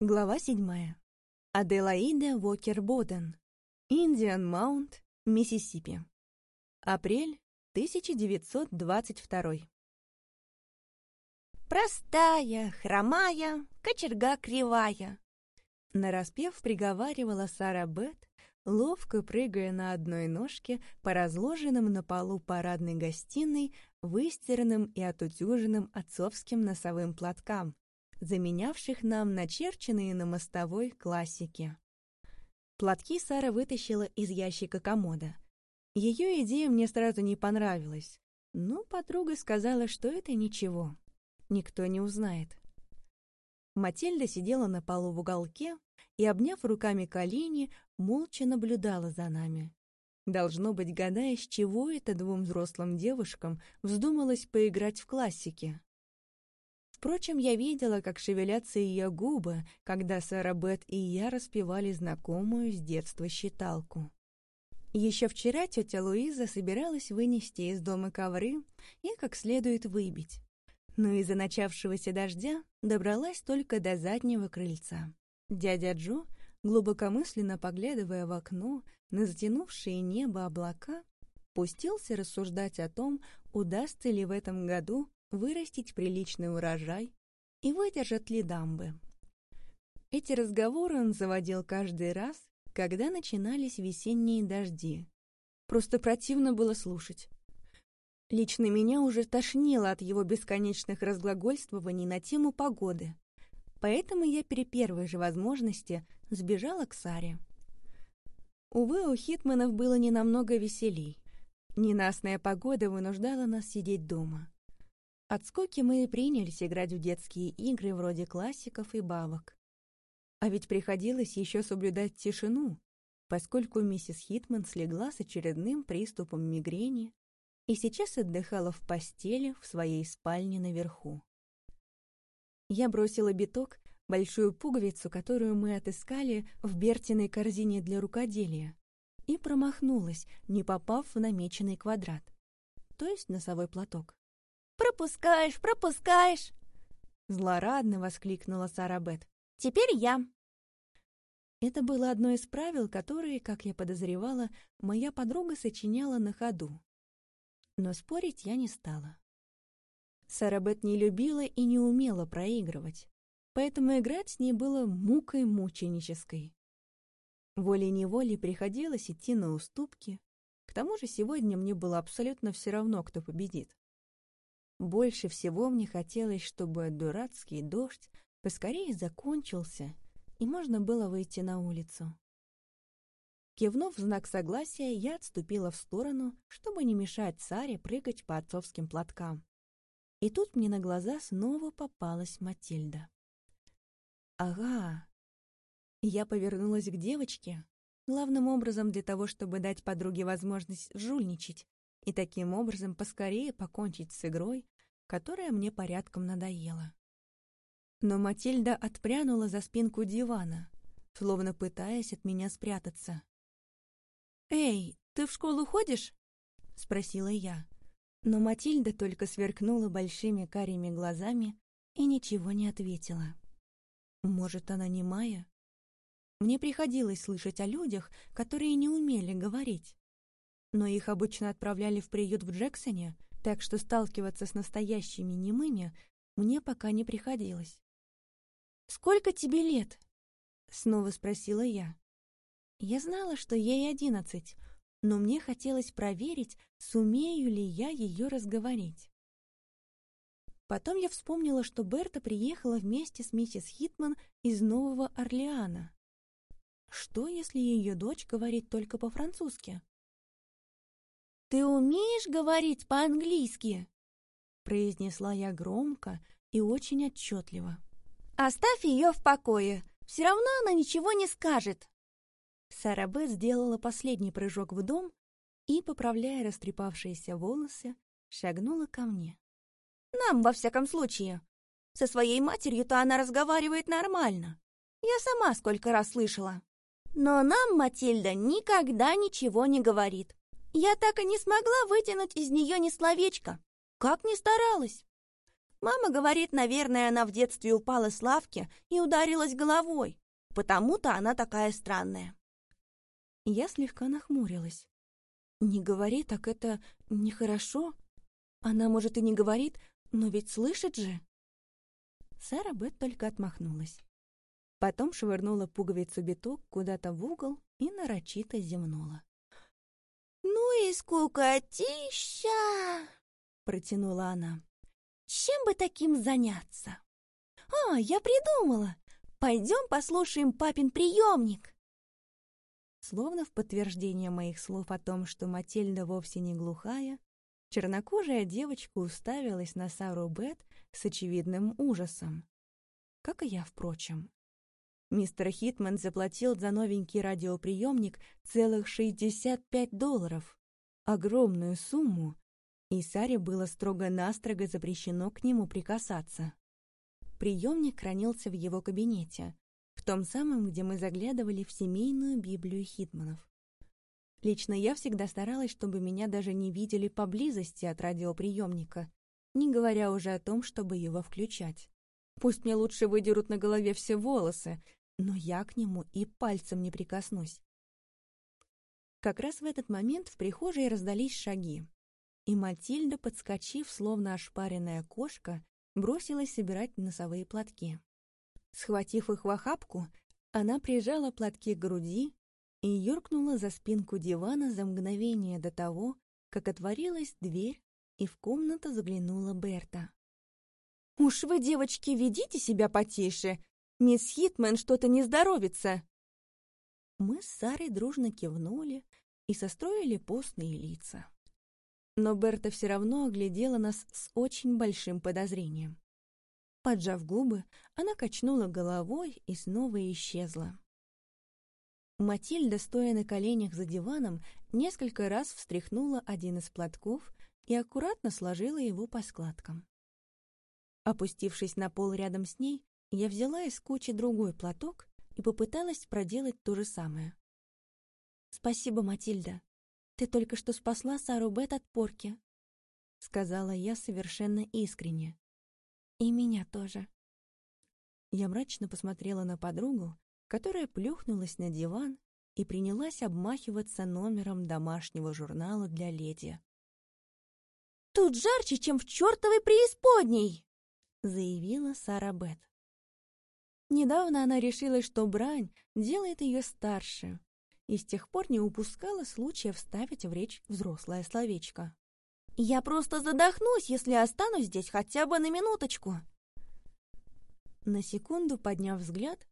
Глава седьмая. Аделаида Уокер-Боден. Индиан Маунт, Миссисипи. Апрель 1922. «Простая, хромая, кочерга кривая», — нараспев приговаривала Сара Бет, ловко прыгая на одной ножке по разложенным на полу парадной гостиной, выстиранным и отутюженным отцовским носовым платкам, заменявших нам начерченные на мостовой классики. Платки Сара вытащила из ящика комода. Ее идея мне сразу не понравилась, но подруга сказала, что это ничего, никто не узнает. Матильда сидела на полу в уголке и, обняв руками колени, молча наблюдала за нами. Должно быть, гадая, с чего это двум взрослым девушкам вздумалось поиграть в классики. Впрочем, я видела, как шевелятся ее губы, когда Сара Бет и я распевали знакомую с детства считалку. Еще вчера тетя Луиза собиралась вынести из дома ковры и как следует выбить. Но из-за начавшегося дождя добралась только до заднего крыльца. Дядя Джо, глубокомысленно поглядывая в окно на затянувшие небо облака, пустился рассуждать о том, удастся ли в этом году вырастить приличный урожай и выдержат ли дамбы. Эти разговоры он заводил каждый раз, когда начинались весенние дожди. Просто противно было слушать. Лично меня уже тошнило от его бесконечных разглагольствований на тему погоды, поэтому я при первой же возможности сбежала к Саре. Увы, у Хитманов было не намного веселей. Ненастная погода вынуждала нас сидеть дома. От скуки мы и принялись играть в детские игры вроде классиков и бабок. А ведь приходилось еще соблюдать тишину, поскольку миссис Хитман слегла с очередным приступом мигрени и сейчас отдыхала в постели в своей спальне наверху. Я бросила биток, большую пуговицу, которую мы отыскали в Бертиной корзине для рукоделия, и промахнулась, не попав в намеченный квадрат, то есть носовой платок. «Пропускаешь, пропускаешь!» Злорадно воскликнула Сара Бет. «Теперь я!» Это было одно из правил, которые, как я подозревала, моя подруга сочиняла на ходу. Но спорить я не стала. Сара Бет не любила и не умела проигрывать, поэтому играть с ней было мукой мученической. Волей-неволей приходилось идти на уступки. К тому же сегодня мне было абсолютно все равно, кто победит. Больше всего мне хотелось, чтобы дурацкий дождь поскорее закончился, и можно было выйти на улицу. Кивнув в знак согласия, я отступила в сторону, чтобы не мешать Саре прыгать по отцовским платкам. И тут мне на глаза снова попалась Матильда. «Ага!» Я повернулась к девочке, главным образом для того, чтобы дать подруге возможность жульничать и таким образом поскорее покончить с игрой, которая мне порядком надоела. Но Матильда отпрянула за спинку дивана, словно пытаясь от меня спрятаться. «Эй, ты в школу ходишь?» — спросила я. Но Матильда только сверкнула большими карими глазами и ничего не ответила. «Может, она не Майя?» Мне приходилось слышать о людях, которые не умели говорить. Но их обычно отправляли в приют в Джексоне, так что сталкиваться с настоящими немыми мне пока не приходилось. «Сколько тебе лет?» — снова спросила я. Я знала, что ей одиннадцать, но мне хотелось проверить, сумею ли я ее разговорить. Потом я вспомнила, что Берта приехала вместе с миссис Хитман из Нового Орлеана. Что, если ее дочь говорит только по-французски? «Ты умеешь говорить по-английски?» произнесла я громко и очень отчетливо. «Оставь ее в покое, все равно она ничего не скажет!» Сара Бет сделала последний прыжок в дом и, поправляя растрепавшиеся волосы, шагнула ко мне. «Нам, во всяком случае. Со своей матерью-то она разговаривает нормально. Я сама сколько раз слышала. Но нам Матильда никогда ничего не говорит. Я так и не смогла вытянуть из нее ни словечко. Как ни старалась. Мама говорит, наверное, она в детстве упала с лавки и ударилась головой. Потому-то она такая странная. Я слегка нахмурилась. Не говори, так это нехорошо. Она, может, и не говорит, но ведь слышит же. Сара Бет только отмахнулась. Потом швырнула пуговицу биток куда-то в угол и нарочито зевнула. «Ну и скукотища!» — протянула она. «Чем бы таким заняться?» «А, я придумала! Пойдем послушаем папин приемник!» Словно в подтверждение моих слов о том, что Матильда вовсе не глухая, чернокожая девочка уставилась на Сару Бет с очевидным ужасом. Как и я, впрочем. Мистер Хитман заплатил за новенький радиоприемник целых 65 долларов. Огромную сумму. И Саре было строго-настрого запрещено к нему прикасаться. Приемник хранился в его кабинете, в том самом, где мы заглядывали в семейную Библию Хитманов. Лично я всегда старалась, чтобы меня даже не видели поблизости от радиоприемника, не говоря уже о том, чтобы его включать. Пусть мне лучше выдерут на голове все волосы, но я к нему и пальцем не прикоснусь. Как раз в этот момент в прихожей раздались шаги, и Матильда, подскочив, словно ошпаренная кошка, бросилась собирать носовые платки. Схватив их в охапку, она прижала платки к груди и юркнула за спинку дивана за мгновение до того, как отворилась дверь, и в комнату заглянула Берта. «Уж вы, девочки, ведите себя потише! Мисс Хитман что-то не здоровится!» Мы с Сарой дружно кивнули и состроили постные лица. Но Берта все равно оглядела нас с очень большим подозрением. Поджав губы, она качнула головой и снова исчезла. Матильда, стоя на коленях за диваном, несколько раз встряхнула один из платков и аккуратно сложила его по складкам. Опустившись на пол рядом с ней, я взяла из кучи другой платок и попыталась проделать то же самое. «Спасибо, Матильда. Ты только что спасла Сару Бет от порки», — сказала я совершенно искренне. «И меня тоже». Я мрачно посмотрела на подругу, которая плюхнулась на диван и принялась обмахиваться номером домашнего журнала для леди. «Тут жарче, чем в чертовой преисподней!» — заявила Сара Бет. Недавно она решила, что брань делает ее старше, и с тех пор не упускала случая вставить в речь взрослое словечко. «Я просто задохнусь, если останусь здесь хотя бы на минуточку!» На секунду, подняв взгляд,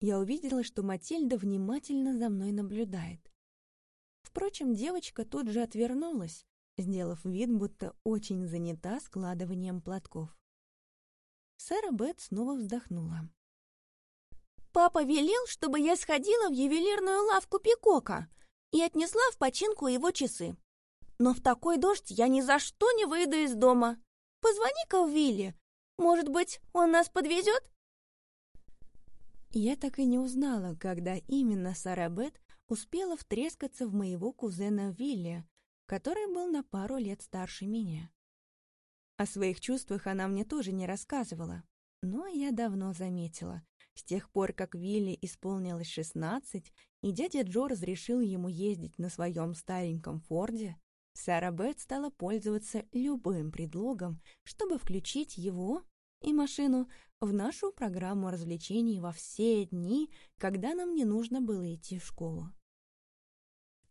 я увидела, что Матильда внимательно за мной наблюдает. Впрочем, девочка тут же отвернулась, сделав вид, будто очень занята складыванием платков. Сара Бет снова вздохнула. Папа велел, чтобы я сходила в ювелирную лавку Пикока и отнесла в починку его часы. Но в такой дождь я ни за что не выйду из дома. Позвони-ка Вилли. Может быть, он нас подвезет? Я так и не узнала, когда именно Сара Бет успела втрескаться в моего кузена Вилли, который был на пару лет старше меня. О своих чувствах она мне тоже не рассказывала, но я давно заметила, с тех пор, как Вилли исполнилось шестнадцать, и дядя Джо разрешил ему ездить на своем стареньком Форде, Сара Бет стала пользоваться любым предлогом, чтобы включить его и машину в нашу программу развлечений во все дни, когда нам не нужно было идти в школу.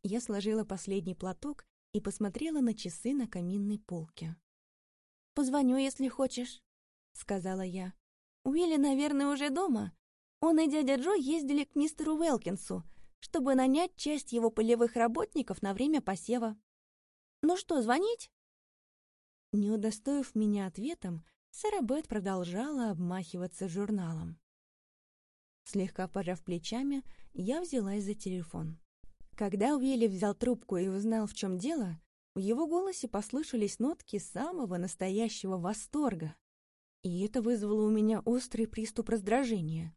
Я сложила последний платок и посмотрела на часы на каминной полке. «Позвоню, если хочешь», — сказала я. «Уилли, наверное, уже дома. Он и дядя Джо ездили к мистеру Уэлкинсу, чтобы нанять часть его полевых работников на время посева. Ну что, звонить?» Не удостоив меня ответом, Сара Бет продолжала обмахиваться журналом. Слегка пожав плечами, я взялась за телефон. Когда Уилли взял трубку и узнал, в чем дело, в его голосе послышались нотки самого настоящего восторга. И это вызвало у меня острый приступ раздражения.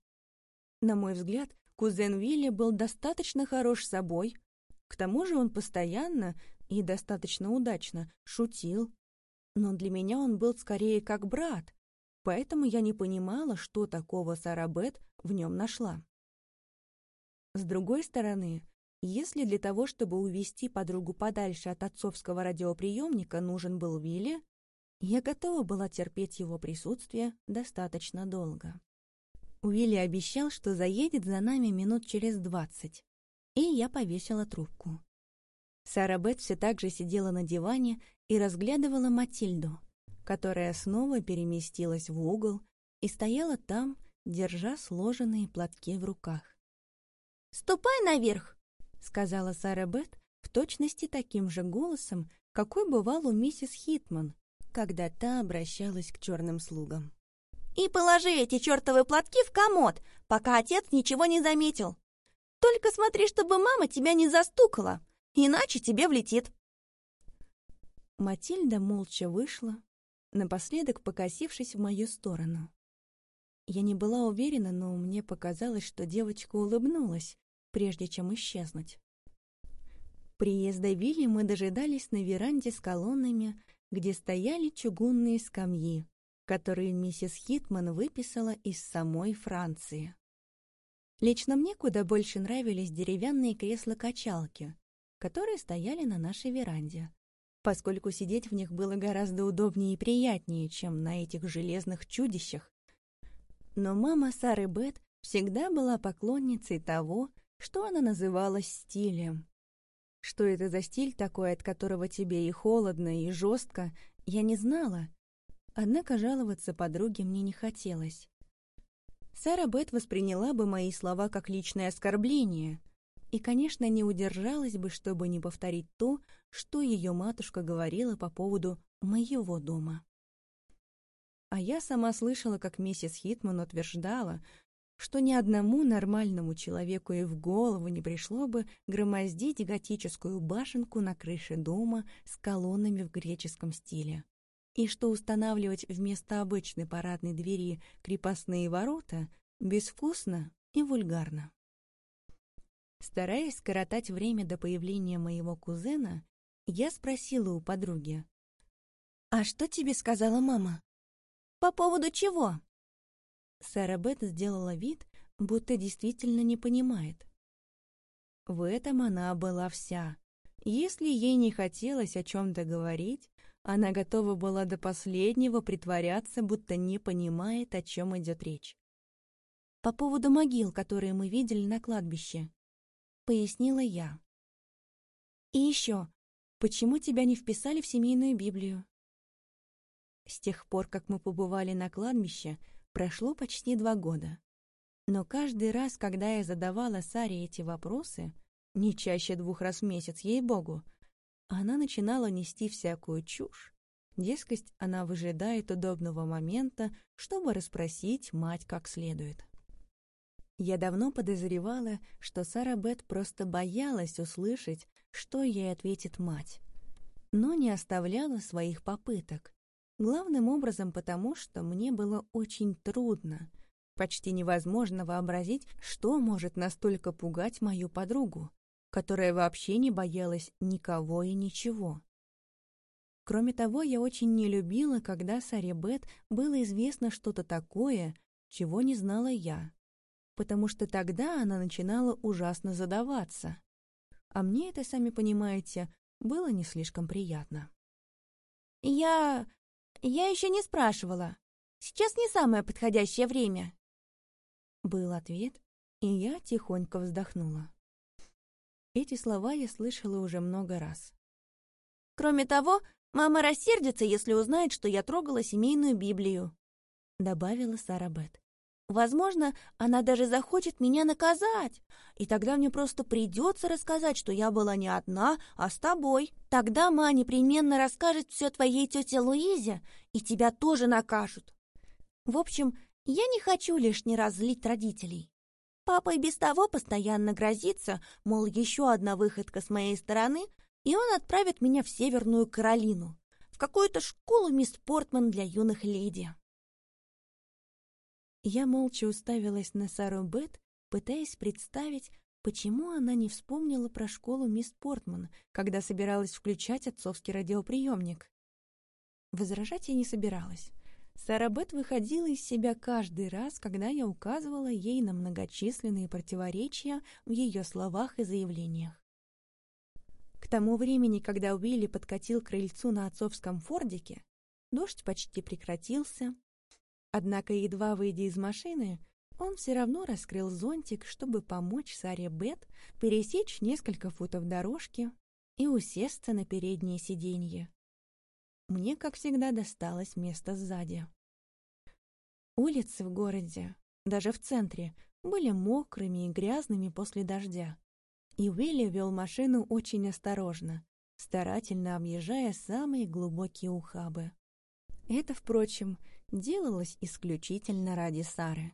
На мой взгляд, кузен Вилли был достаточно хорош собой. К тому же он постоянно и достаточно удачно шутил. Но для меня он был скорее как брат, поэтому я не понимала, что такого Сара Бет в нем нашла. С другой стороны, если для того, чтобы увести подругу подальше от отцовского радиоприемника, нужен был Вилли, я готова была терпеть его присутствие достаточно долго. Уилли обещал, что заедет за нами минут через двадцать, и я повесила трубку. Сара Бет все так же сидела на диване и разглядывала Матильду, которая снова переместилась в угол и стояла там, держа сложенные платки в руках. «Ступай наверх!» — сказала Сара Бет в точности таким же голосом, какой бывал у миссис Хитман, когда та обращалась к черным слугам. «И положи эти чертовы платки в комод, пока отец ничего не заметил. Только смотри, чтобы мама тебя не застукала, иначе тебе влетит». Матильда молча вышла, напоследок покосившись в мою сторону. Я не была уверена, но мне показалось, что девочка улыбнулась, прежде чем исчезнуть. Приезда Вилли мы дожидались на веранде с колоннами, где стояли чугунные скамьи, которые миссис Хитман выписала из самой Франции. Лично мне куда больше нравились деревянные кресла-качалки, которые стояли на нашей веранде, поскольку сидеть в них было гораздо удобнее и приятнее, чем на этих железных чудищах. Но мама Сары Бет всегда была поклонницей того, что она называла стилем. Что это за стиль такой, от которого тебе и холодно, и жестко, я не знала. Однако жаловаться подруге мне не хотелось. Сара Бет восприняла бы мои слова как личное оскорбление и, конечно, не удержалась бы, чтобы не повторить то, что ее матушка говорила по поводу моего дома. А я сама слышала, как миссис Хитман утверждала, что ни одному нормальному человеку и в голову не пришло бы громоздить готическую башенку на крыше дома с колоннами в греческом стиле, и что устанавливать вместо обычной парадной двери крепостные ворота безвкусно и вульгарно. Стараясь скоротать время до появления моего кузена, я спросила у подруги. «А что тебе сказала мама?» «По поводу чего?» Сара Бет сделала вид, будто действительно не понимает. В этом она была вся. Если ей не хотелось о чем-то говорить, она готова была до последнего притворяться, будто не понимает, о чем идет речь. «По поводу могил, которые мы видели на кладбище», — пояснила я. «И еще, почему тебя не вписали в семейную Библию?» С тех пор, как мы побывали на кладбище, Прошло почти два года. Но каждый раз, когда я задавала Саре эти вопросы, не чаще двух раз в месяц, ей-богу, она начинала нести всякую чушь. Дескать, она выжидает удобного момента, чтобы расспросить мать как следует. Я давно подозревала, что Сара Бет просто боялась услышать, что ей ответит мать, но не оставляла своих попыток. Главным образом потому, что мне было очень трудно, почти невозможно вообразить, что может настолько пугать мою подругу, которая вообще не боялась никого и ничего. Кроме того, я очень не любила, когда Саре Бет было известно что-то такое, чего не знала я, потому что тогда она начинала ужасно задаваться. А мне это, сами понимаете, было не слишком приятно. «Я «Я еще не спрашивала. Сейчас не самое подходящее время». Был ответ, и я тихонько вздохнула. Эти слова я слышала уже много раз. «Кроме того, мама рассердится, если узнает, что я трогала семейную Библию», — добавила Сара Бет. Возможно, она даже захочет меня наказать, и тогда мне просто придется рассказать, что я была не одна, а с тобой. Тогда ма непременно расскажет все твоей тете Луизе, и тебя тоже накажут. В общем, я не хочу лишний раз злить родителей. Папа и без того постоянно грозится, мол, еще одна выходка с моей стороны, и он отправит меня в Северную Каролину, в какую-то школу мисс Портман для юных леди. Я молча уставилась на Сару Бет, пытаясь представить, почему она не вспомнила про школу мисс Портман, когда собиралась включать отцовский радиоприемник. Возражать я не собиралась. Сара Бет выходила из себя каждый раз, когда я указывала ей на многочисленные противоречия в ее словах и заявлениях. К тому времени, когда Уилли подкатил к крыльцу на отцовском фордике, дождь почти прекратился. Однако, едва выйдя из машины, он все равно раскрыл зонтик, чтобы помочь Саре Бет пересечь несколько футов дорожки и усесться на переднее сиденье. Мне, как всегда, досталось место сзади. Улицы в городе, даже в центре, были мокрыми и грязными после дождя. И Уилли вел машину очень осторожно, старательно объезжая самые глубокие ухабы. Это, впрочем, делалось исключительно ради Сары,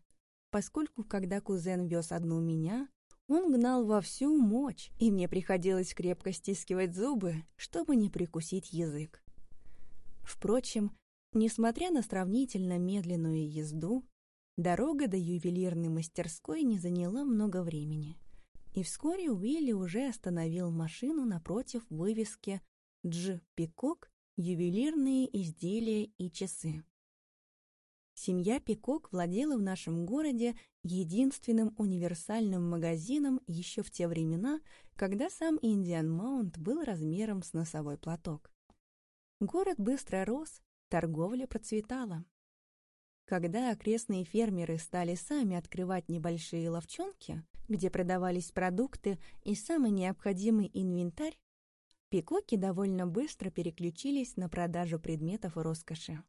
поскольку, когда кузен вез одну меня, он гнал во всю мощь, и мне приходилось крепко стискивать зубы, чтобы не прикусить язык. Впрочем, несмотря на сравнительно медленную езду, дорога до ювелирной мастерской не заняла много времени. И вскоре Уилли уже остановил машину напротив вывески «Дж. Пикок. Ювелирные изделия и часы». Семья Пикок владела в нашем городе единственным универсальным магазином еще в те времена, когда сам Индиан Маунт был размером с носовой платок. Город быстро рос, торговля процветала. Когда окрестные фермеры стали сами открывать небольшие ловчонки, где продавались продукты и самый необходимый инвентарь, пикоки довольно быстро переключились на продажу предметов роскоши.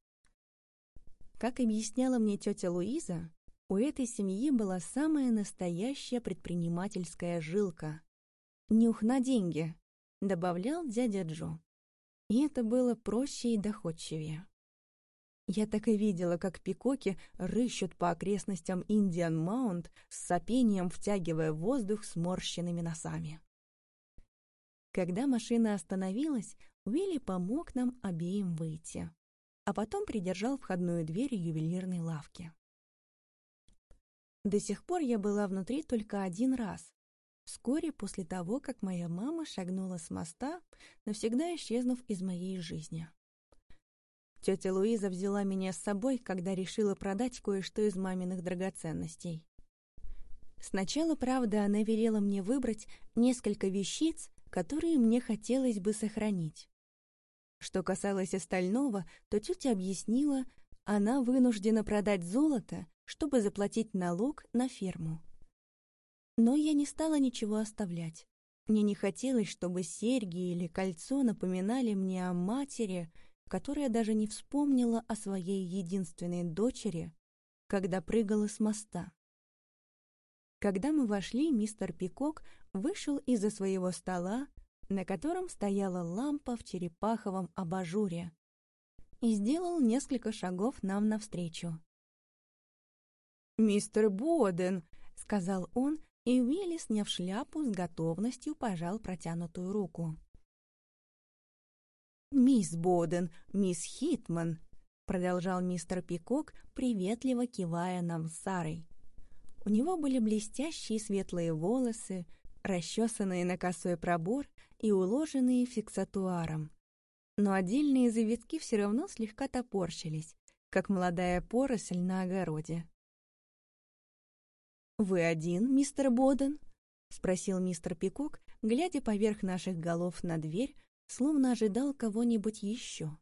Как объясняла мне тетя Луиза, у этой семьи была самая настоящая предпринимательская жилка. «Нюх на деньги», — добавлял дядя Джо. И это было проще и доходчивее. Я так и видела, как пикоки рыщут по окрестностям Индиан Маунт с сопением, втягивая воздух сморщенными носами. Когда машина остановилась, Уилли помог нам обеим выйти, а потом придержал входную дверь ювелирной лавки. До сих пор я была внутри только один раз, вскоре после того, как моя мама шагнула с моста, навсегда исчезнув из моей жизни. Тетя Луиза взяла меня с собой, когда решила продать кое-что из маминых драгоценностей. Сначала, правда, она велела мне выбрать несколько вещиц, которые мне хотелось бы сохранить. Что касалось остального, то тетя объяснила, она вынуждена продать золото, чтобы заплатить налог на ферму. Но я не стала ничего оставлять. Мне не хотелось, чтобы серьги или кольцо напоминали мне о матери, которая даже не вспомнила о своей единственной дочери, когда прыгала с моста. Когда мы вошли, мистер Пикок вышел из-за своего стола, на котором стояла лампа в черепаховом абажуре, и сделал несколько шагов нам навстречу. «Мистер Боден», — сказал он, и Уилли, сняв шляпу, с готовностью пожал протянутую руку. «Мисс Боден, мисс Хитман», — продолжал мистер Пикок, приветливо кивая нам с Сарой. У него были блестящие светлые волосы, расчесанные на косой пробор и уложенные фиксатуаром. Но отдельные завитки все равно слегка топорщились, как молодая поросль на огороде. «Вы один, мистер Боден?» — спросил мистер Пикок, глядя поверх наших голов на дверь, словно ожидал кого-нибудь еще.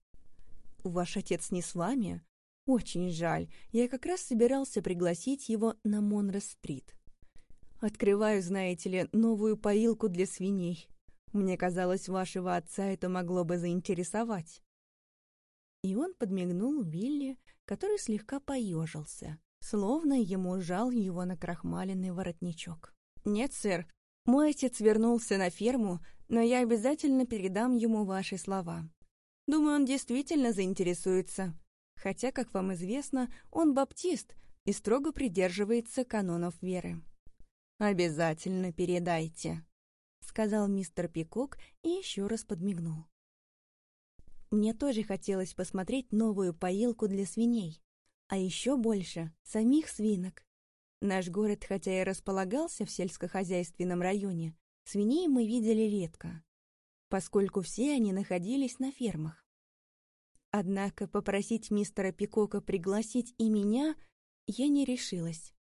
«Ваш отец не с вами? Очень жаль, я как раз собирался пригласить его на Монро-стрит. Открываю, знаете ли, новую поилку для свиней. Мне казалось, вашего отца это могло бы заинтересовать». И он подмигнул Вилли, который слегка поежился, словно ему жал его на крахмаленный воротничок. «Нет, сэр, мой отец вернулся на ферму, но я обязательно передам ему ваши слова. Думаю, он действительно заинтересуется. Хотя, как вам известно, он баптист и строго придерживается канонов веры». «Обязательно передайте», — сказал мистер Пикок и еще раз подмигнул. Мне тоже хотелось посмотреть новую поилку для свиней, а еще больше — самих свинок. Наш город, хотя и располагался в сельскохозяйственном районе, свиней мы видели редко, поскольку все они находились на фермах. Однако попросить мистера Пикока пригласить и меня я не решилась.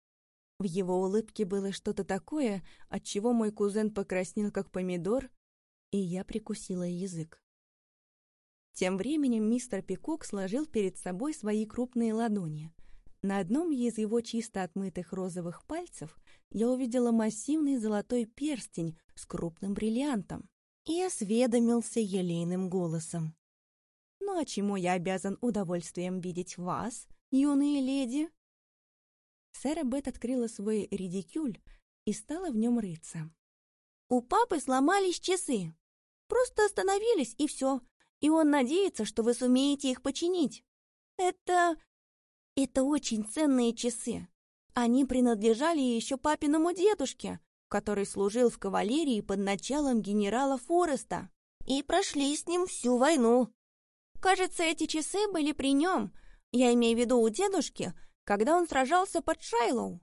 В его улыбке было что-то такое, от чего мой кузен покраснел, как помидор, и я прикусила язык. Тем временем мистер Пикок сложил перед собой свои крупные ладони. На одном из его чисто отмытых розовых пальцев я увидела массивный золотой перстень с крупным бриллиантом и осведомился елейным голосом. «Ну а чему я обязан удовольствием видеть вас, юные леди?» Сэра Бет открыла свой редикюль и стала в нем рыться. «У папы сломались часы. Просто остановились, и все. И он надеется, что вы сумеете их починить. Это... это очень ценные часы. Они принадлежали еще папиному дедушке, который служил в кавалерии под началом генерала Фореста, и прошли с ним всю войну. Кажется, эти часы были при нем, я имею в виду у дедушки, когда он сражался под Шайлоу.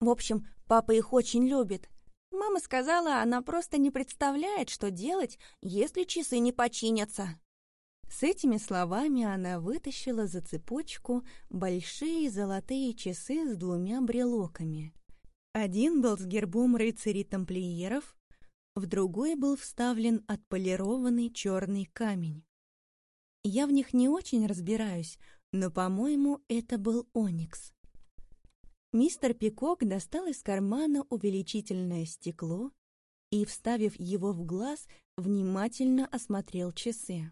В общем, папа их очень любит. Мама сказала, она просто не представляет, что делать, если часы не починятся. С этими словами она вытащила за цепочку большие золотые часы с двумя брелоками. Один был с гербом рыцарей-тамплиеров, в другой был вставлен отполированный черный камень. Я в них не очень разбираюсь, но, по-моему, это был оникс. Мистер Пикок достал из кармана увеличительное стекло и, вставив его в глаз, внимательно осмотрел часы.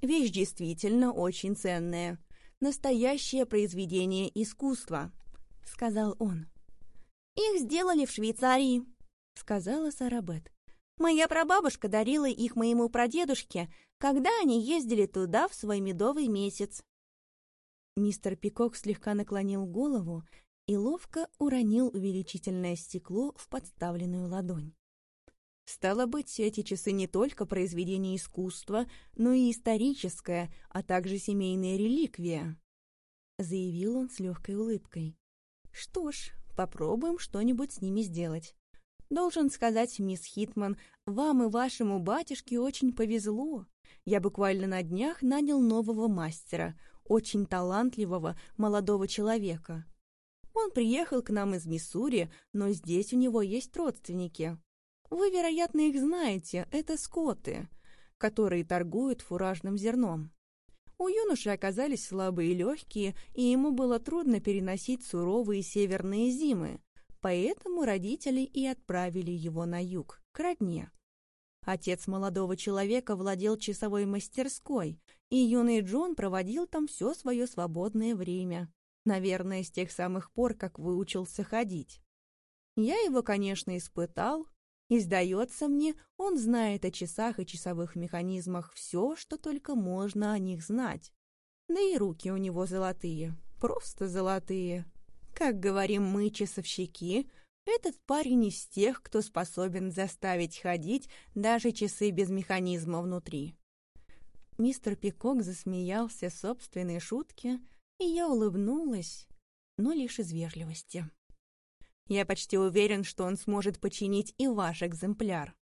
«Вещь действительно очень ценная. Настоящее произведение искусства», — сказал он. «Их сделали в Швейцарии», — сказала Сарабет. «Моя прабабушка дарила их моему прадедушке, когда они ездили туда в свой медовый месяц. Мистер Пикок слегка наклонил голову и ловко уронил увеличительное стекло в подставленную ладонь. Стало быть, эти часы не только произведение искусства, но и историческое, а также семейная реликвия, заявил он с легкой улыбкой. Что ж, попробуем что-нибудь с ними сделать. Должен сказать, мисс Хитман, вам и вашему батюшке очень повезло. Я буквально на днях нанял нового мастера — очень талантливого молодого человека. Он приехал к нам из Миссури, но здесь у него есть родственники. Вы, вероятно, их знаете, это скоты, которые торгуют фуражным зерном. У юноши оказались слабые легкие, и ему было трудно переносить суровые северные зимы, поэтому родители и отправили его на юг, к родне. Отец молодого человека владел часовой мастерской, и юный Джон проводил там все свое свободное время. Наверное, с тех самых пор, как выучился ходить. Я его, конечно, испытал, и, сдается мне, он знает о часах и часовых механизмах все, что только можно о них знать. Да и руки у него золотые, просто золотые. Как говорим мы, часовщики, этот парень из тех, кто способен заставить ходить даже часы без механизма внутри. Мистер Пикок засмеялся собственной шутке, и я улыбнулась, но лишь из вежливости. «Я почти уверен, что он сможет починить и ваш экземпляр»,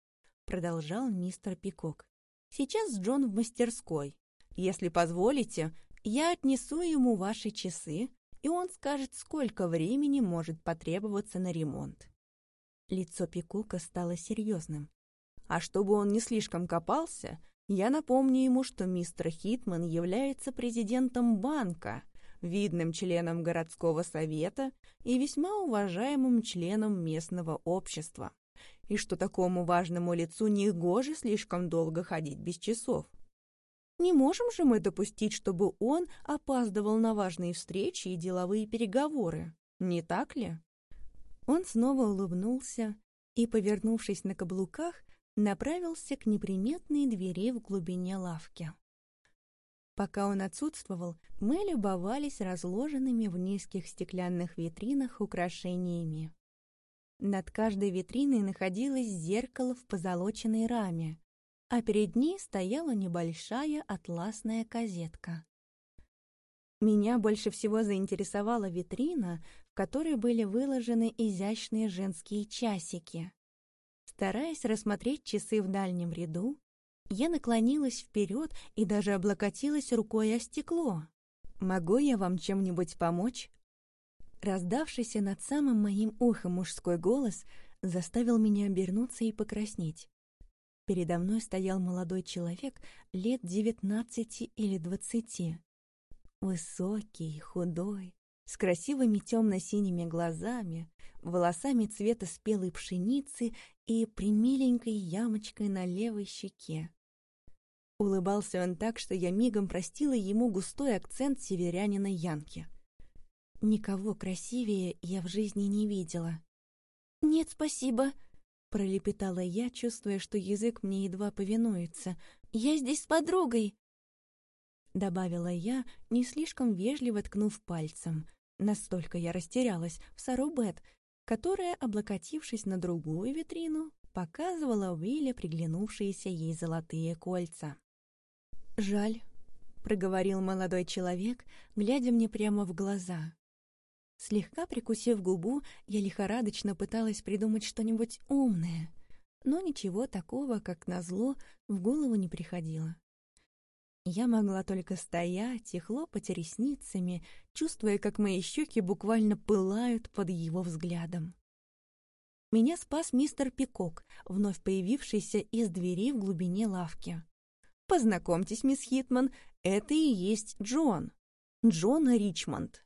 продолжал мистер Пикок. «Сейчас Джон в мастерской. Если позволите, я отнесу ему ваши часы, и он скажет, сколько времени может потребоваться на ремонт. Лицо Пикука стало серьезным. А чтобы он не слишком копался, я напомню ему, что мистер Хитман является президентом банка, видным членом городского совета и весьма уважаемым членом местного общества, и что такому важному лицу не гоже слишком долго ходить без часов. Не можем же мы допустить, чтобы он опаздывал на важные встречи и деловые переговоры, не так ли? Он снова улыбнулся и, повернувшись на каблуках, направился к неприметной двери в глубине лавки. Пока он отсутствовал, мы любовались разложенными в низких стеклянных витринах украшениями. Над каждой витриной находилось зеркало в позолоченной раме, а перед ней стояла небольшая атласная козетка. Меня больше всего заинтересовала витрина, в которой были выложены изящные женские часики. Стараясь рассмотреть часы в дальнем ряду, Я наклонилась вперед и даже облокотилась рукой о стекло. «Могу я вам чем-нибудь помочь?» Раздавшийся над самым моим ухом мужской голос заставил меня обернуться и покраснеть. Передо мной стоял молодой человек лет девятнадцати или двадцати. Высокий, худой, с красивыми темно-синими глазами, волосами цвета спелой пшеницы и примиленькой ямочкой на левой щеке. Улыбался он так, что я мигом простила ему густой акцент северянина Янки. Никого красивее я в жизни не видела. «Нет, спасибо», — пролепетала я, чувствуя, что язык мне едва повинуется. «Я здесь с подругой», — добавила я, не слишком вежливо ткнув пальцем. Настолько я растерялась в Сару Бет, которая, облокотившись на другую витрину, показывала Уилле приглянувшиеся ей золотые кольца. «Жаль», — проговорил молодой человек, глядя мне прямо в глаза. Слегка прикусив губу, я лихорадочно пыталась придумать что-нибудь умное, но ничего такого, как назло, в голову не приходило. Я могла только стоять и хлопать ресницами, чувствуя, как мои щеки буквально пылают под его взглядом. Меня спас мистер Пикок, вновь появившийся из двери в глубине лавки. «Познакомьтесь, мисс Хитман, это и есть Джон. Джон Ричмонд.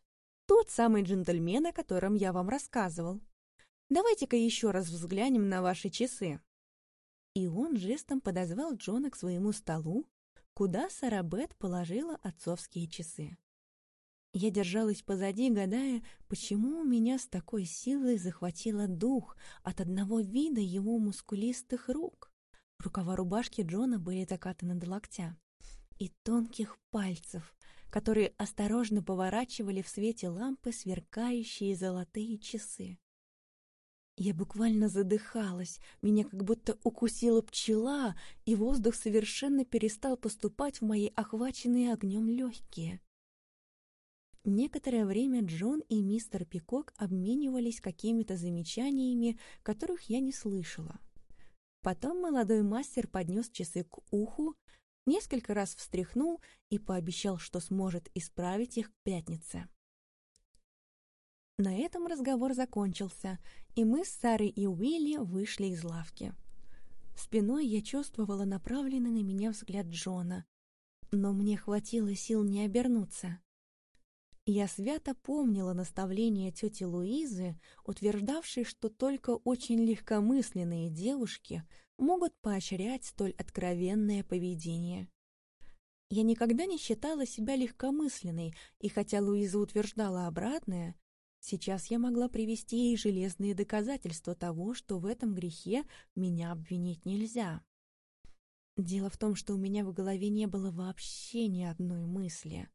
Тот самый джентльмен, о котором я вам рассказывал. Давайте-ка еще раз взглянем на ваши часы». И он жестом подозвал Джона к своему столу, куда Сара Бет положила отцовские часы. Я держалась позади, гадая, почему у меня с такой силой захватило дух от одного вида его мускулистых рук. Рукава рубашки Джона были закатаны до локтя. И тонких пальцев, которые осторожно поворачивали в свете лампы сверкающие золотые часы. Я буквально задыхалась, меня как будто укусила пчела, и воздух совершенно перестал поступать в мои охваченные огнем легкие. Некоторое время Джон и мистер Пикок обменивались какими-то замечаниями, которых я не слышала. Потом молодой мастер поднес часы к уху, несколько раз встряхнул и пообещал, что сможет исправить их к пятнице. На этом разговор закончился, и мы с Сарой и Уилли вышли из лавки. Спиной я чувствовала направленный на меня взгляд Джона, но мне хватило сил не обернуться. Я свято помнила наставление тети Луизы, утверждавшей, что только очень легкомысленные девушки могут поощрять столь откровенное поведение. Я никогда не считала себя легкомысленной, и хотя Луиза утверждала обратное, сейчас я могла привести ей железные доказательства того, что в этом грехе меня обвинить нельзя. Дело в том, что у меня в голове не было вообще ни одной мысли.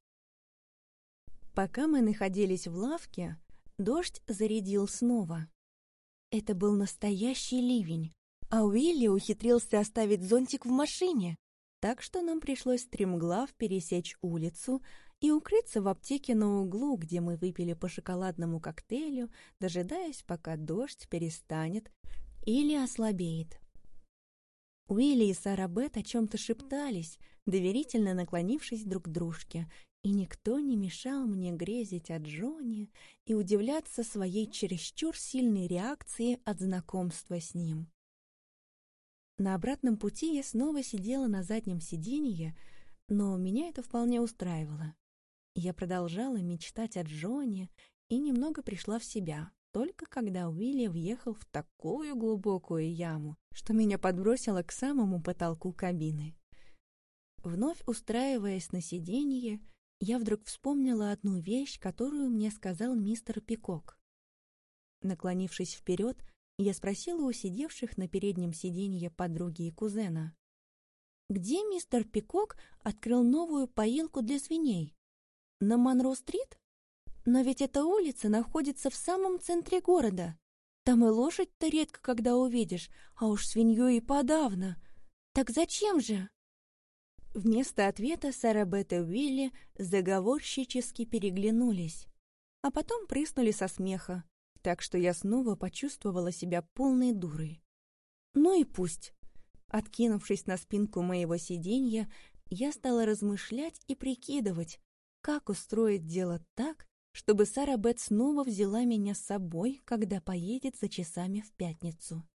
Пока мы находились в лавке, дождь зарядил снова. Это был настоящий ливень, а Уилли ухитрился оставить зонтик в машине, так что нам пришлось стремглав пересечь улицу и укрыться в аптеке на углу, где мы выпили по шоколадному коктейлю, дожидаясь, пока дождь перестанет или ослабеет. Уилли и Сара Бет о чем-то шептались, доверительно наклонившись друг к дружке, и никто не мешал мне грезить о Джоне и удивляться своей чересчур сильной реакции от знакомства с ним. На обратном пути я снова сидела на заднем сиденье, но меня это вполне устраивало. Я продолжала мечтать о Джоне и немного пришла в себя, только когда Уилли въехал в такую глубокую яму, что меня подбросило к самому потолку кабины. Вновь устраиваясь на сиденье, я вдруг вспомнила одну вещь, которую мне сказал мистер Пикок. Наклонившись вперед, я спросила у сидевших на переднем сиденье подруги и кузена. «Где мистер Пикок открыл новую поилку для свиней? На Монро-стрит? Но ведь эта улица находится в самом центре города. Там и лошадь-то редко когда увидишь, а уж свинью и подавно. Так зачем же?» Вместо ответа Сара Бет и Уилли заговорщически переглянулись, а потом прыснули со смеха, так что я снова почувствовала себя полной дурой. «Ну и пусть», — Откинувшись на спинку моего сиденья, я стала размышлять и прикидывать, как устроить дело так, чтобы Сара Бет снова взяла меня с собой, когда поедет за часами в пятницу.